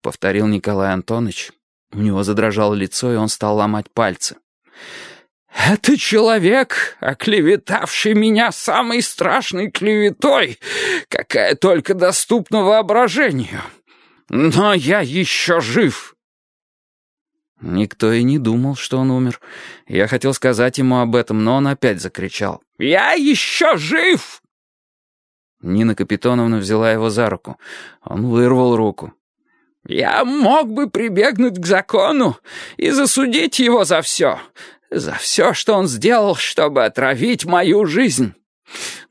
— повторил Николай Антонович. У него задрожало лицо, и он стал ломать пальцы. «Это человек, оклеветавший меня самой страшной клеветой, какая только доступна воображению. Но я еще жив!» Никто и не думал, что он умер. Я хотел сказать ему об этом, но он опять закричал. «Я еще жив!» Нина Капитоновна взяла его за руку. Он вырвал руку. «Я мог бы прибегнуть к закону и засудить его за все, за все, что он сделал, чтобы отравить мою жизнь.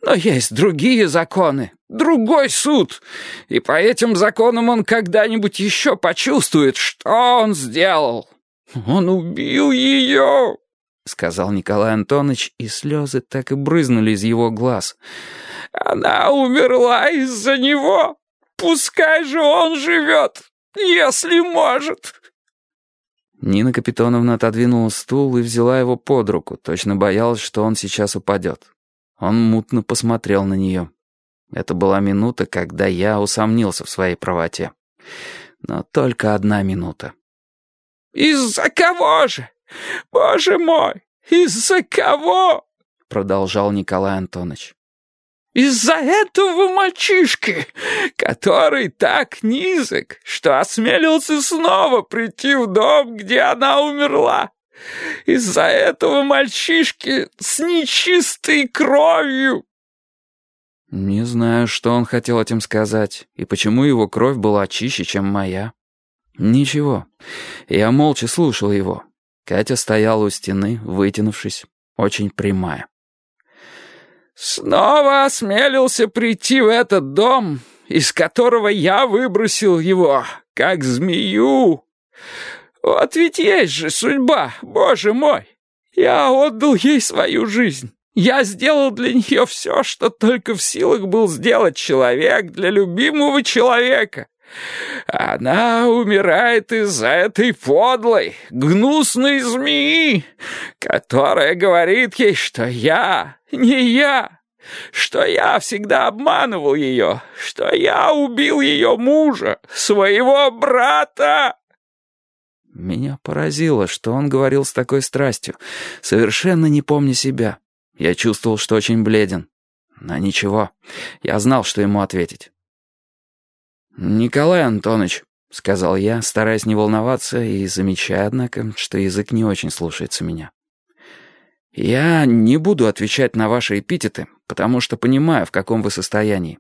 Но есть другие законы, другой суд, и по этим законам он когда-нибудь еще почувствует, что он сделал. Он убил ее!» — сказал Николай Антонович, и слезы так и брызнули из его глаз. «Она умерла из-за него! Пускай же он живет, если может!» Нина Капитоновна отодвинула стул и взяла его под руку, точно боялась, что он сейчас упадет. Он мутно посмотрел на нее. Это была минута, когда я усомнился в своей правоте. Но только одна минута. «Из-за кого же? Боже мой, из-за кого?» Продолжал Николай Антонович. «Из-за этого мальчишки, который так низок, что осмелился снова прийти в дом, где она умерла. Из-за этого мальчишки с нечистой кровью». Не знаю, что он хотел этим сказать, и почему его кровь была чище, чем моя. Ничего. Я молча слушал его. Катя стояла у стены, вытянувшись, очень прямая. «Снова осмелился прийти в этот дом, из которого я выбросил его, как змею. Вот ведь есть же судьба, боже мой! Я отдал ей свою жизнь». Я сделал для нее все, что только в силах был сделать человек для любимого человека. Она умирает из-за этой подлой, гнусной змеи, которая говорит ей, что я не я, что я всегда обманывал ее, что я убил ее мужа, своего брата. Меня поразило, что он говорил с такой страстью, совершенно не помня себя. Я чувствовал, что очень бледен. Но ничего, я знал, что ему ответить. «Николай Антонович», — сказал я, стараясь не волноваться и замечая, однако, что язык не очень слушается меня. «Я не буду отвечать на ваши эпитеты, потому что понимаю, в каком вы состоянии.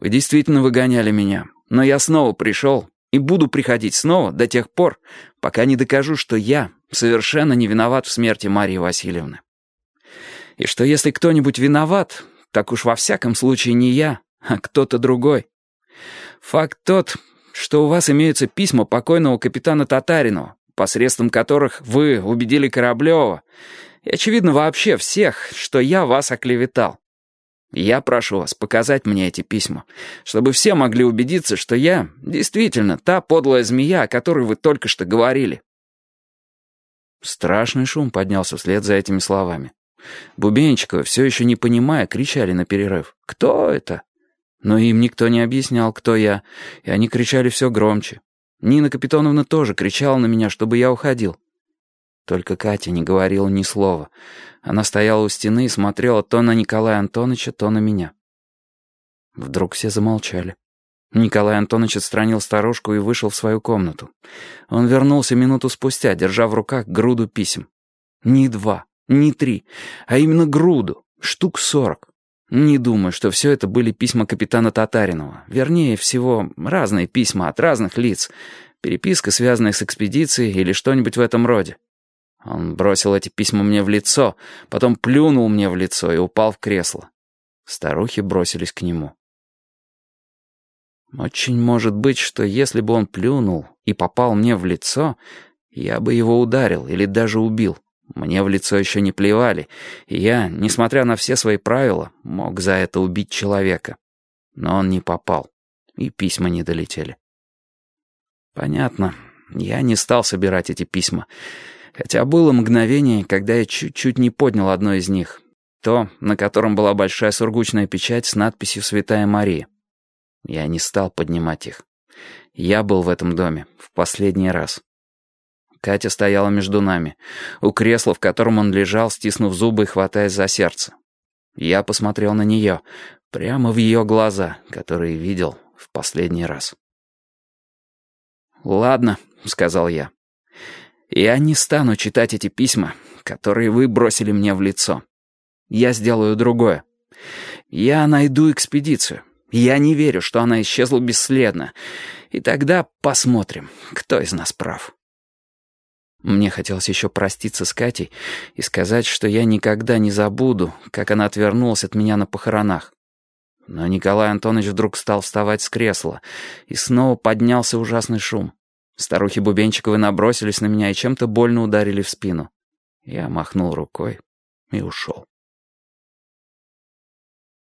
Вы действительно выгоняли меня, но я снова пришел и буду приходить снова до тех пор, пока не докажу, что я совершенно не виноват в смерти Марии Васильевны. И что если кто-нибудь виноват, так уж во всяком случае не я, а кто-то другой». Факт тот, что у вас имеются письма покойного капитана Татаринова, посредством которых вы убедили Кораблева, и, очевидно, вообще всех, что я вас оклеветал. Я прошу вас показать мне эти письма, чтобы все могли убедиться, что я действительно та подлая змея, о которой вы только что говорили». Страшный шум поднялся вслед за этими словами. Бубенчиковы, все еще не понимая, кричали на перерыв. «Кто это? Но им никто не объяснял, кто я, и они кричали все громче. Нина Капитоновна тоже кричала на меня, чтобы я уходил. Только Катя не говорила ни слова. Она стояла у стены и смотрела то на Николая Антоновича, то на меня. Вдруг все замолчали. Николай Антонович отстранил старушку и вышел в свою комнату. Он вернулся минуту спустя, держа в руках груду писем. Не два, не три, а именно груду, штук сорок. Не думаю, что все это были письма капитана Татаринова. Вернее всего, разные письма от разных лиц. Переписка, связанная с экспедицией или что-нибудь в этом роде. Он бросил эти письма мне в лицо, потом плюнул мне в лицо и упал в кресло. Старухи бросились к нему. Очень может быть, что если бы он плюнул и попал мне в лицо, я бы его ударил или даже убил. Мне в лицо еще не плевали, и я, несмотря на все свои правила, мог за это убить человека. Но он не попал, и письма не долетели. Понятно, я не стал собирать эти письма, хотя было мгновение, когда я чуть-чуть не поднял одно из них, то, на котором была большая сургучная печать с надписью «Святая Мария». Я не стал поднимать их. Я был в этом доме в последний раз. Катя стояла между нами, у кресла, в котором он лежал, стиснув зубы и хватаясь за сердце. Я посмотрел на нее, прямо в ее глаза, которые видел в последний раз. «Ладно», — сказал я. «Я не стану читать эти письма, которые вы бросили мне в лицо. Я сделаю другое. Я найду экспедицию. Я не верю, что она исчезла бесследно. И тогда посмотрим, кто из нас прав». Мне хотелось еще проститься с Катей и сказать, что я никогда не забуду, как она отвернулась от меня на похоронах. Но Николай Антонович вдруг стал вставать с кресла, и снова поднялся ужасный шум. Старухи Бубенчиковы набросились на меня и чем-то больно ударили в спину. Я махнул рукой и ушел.